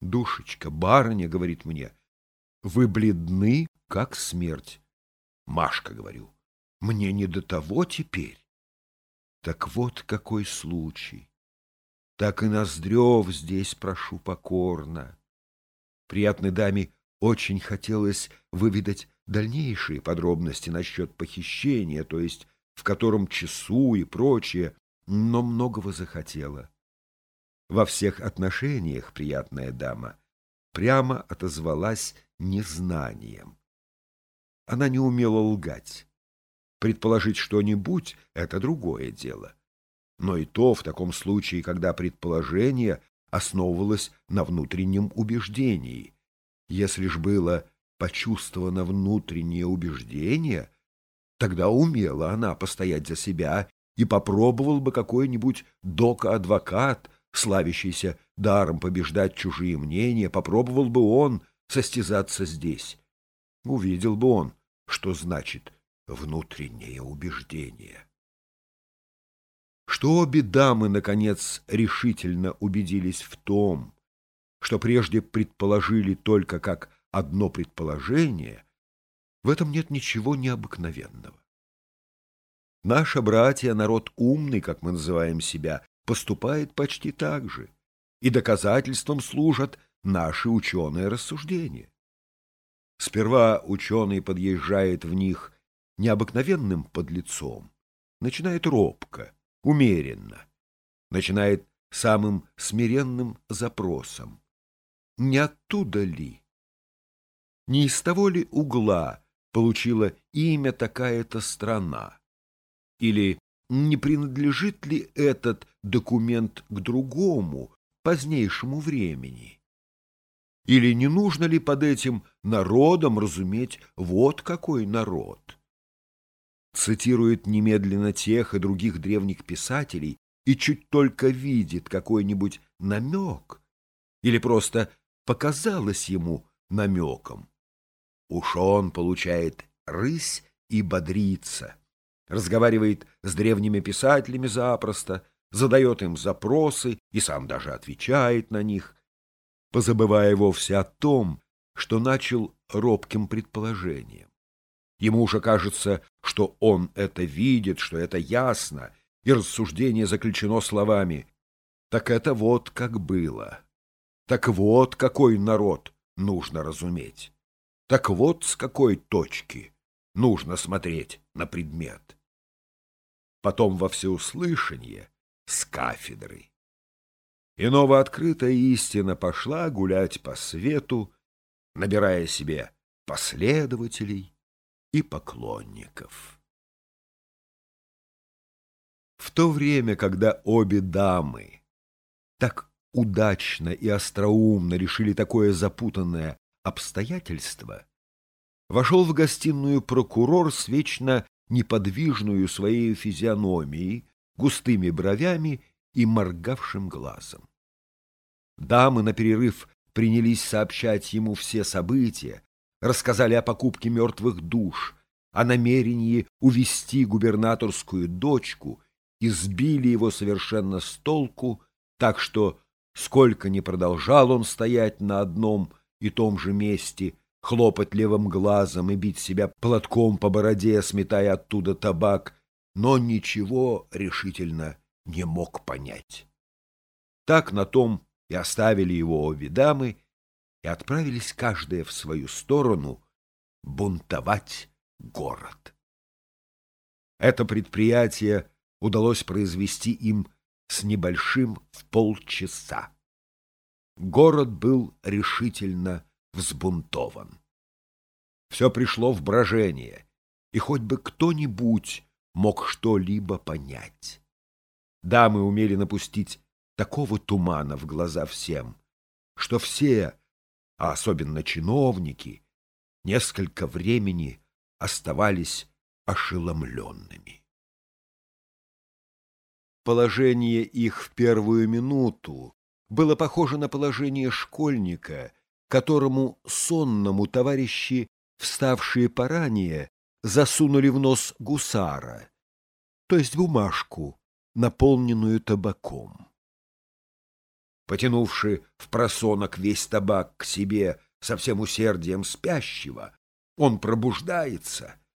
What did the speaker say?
Душечка, барыня, говорит мне, вы бледны, как смерть. Машка, говорю, мне не до того теперь. Так вот какой случай. Так и Ноздрев здесь прошу покорно. Приятной даме очень хотелось выведать дальнейшие подробности насчет похищения, то есть в котором часу и прочее, но многого захотела. Во всех отношениях приятная дама прямо отозвалась незнанием. Она не умела лгать. Предположить что-нибудь — это другое дело. Но и то в таком случае, когда предположение основывалось на внутреннем убеждении. Если ж было почувствовано внутреннее убеждение, тогда умела она постоять за себя и попробовал бы какой-нибудь дока-адвокат, славящийся даром побеждать чужие мнения, попробовал бы он состязаться здесь. Увидел бы он, что значит внутреннее убеждение. Что обе дамы, наконец, решительно убедились в том, что прежде предположили только как одно предположение, в этом нет ничего необыкновенного. Наша братья, народ умный, как мы называем себя, поступает почти так же, и доказательством служат наши ученые рассуждения. Сперва ученый подъезжает в них необыкновенным подлецом, начинает робко, умеренно, начинает самым смиренным запросом. Не оттуда ли? Не из того ли угла получила имя такая-то страна? Или не принадлежит ли этот документ к другому, позднейшему времени? Или не нужно ли под этим народом разуметь вот какой народ? Цитирует немедленно тех и других древних писателей и чуть только видит какой-нибудь намек, или просто показалось ему намеком. Уж он получает рысь и бодрится разговаривает с древними писателями запросто, задает им запросы и сам даже отвечает на них, позабывая вовсе о том, что начал робким предположением. Ему уже кажется, что он это видит, что это ясно, и рассуждение заключено словами «Так это вот как было». Так вот какой народ нужно разуметь. Так вот с какой точки нужно смотреть на предмет потом во всеуслышание с кафедры. И новооткрытая истина пошла гулять по свету, набирая себе последователей и поклонников. В то время, когда обе дамы так удачно и остроумно решили такое запутанное обстоятельство, вошел в гостиную прокурор с вечно неподвижную своей физиономией, густыми бровями и моргавшим глазом. Дамы на перерыв принялись сообщать ему все события, рассказали о покупке мертвых душ, о намерении увести губернаторскую дочку и сбили его совершенно с толку, так что, сколько ни продолжал он стоять на одном и том же месте, хлопать левым глазом и бить себя платком по бороде, сметая оттуда табак, но ничего решительно не мог понять. Так на том и оставили его обе дамы и отправились каждая в свою сторону бунтовать город. Это предприятие удалось произвести им с небольшим в полчаса. Город был решительно взбунтован. Все пришло в брожение, и хоть бы кто-нибудь мог что-либо понять. Дамы умели напустить такого тумана в глаза всем, что все, а особенно чиновники, несколько времени оставались ошеломленными. Положение их в первую минуту было похоже на положение школьника, которому сонному товарищи, вставшие поранее, засунули в нос гусара, то есть бумажку, наполненную табаком. Потянувши в просонок весь табак к себе со всем усердием спящего, он пробуждается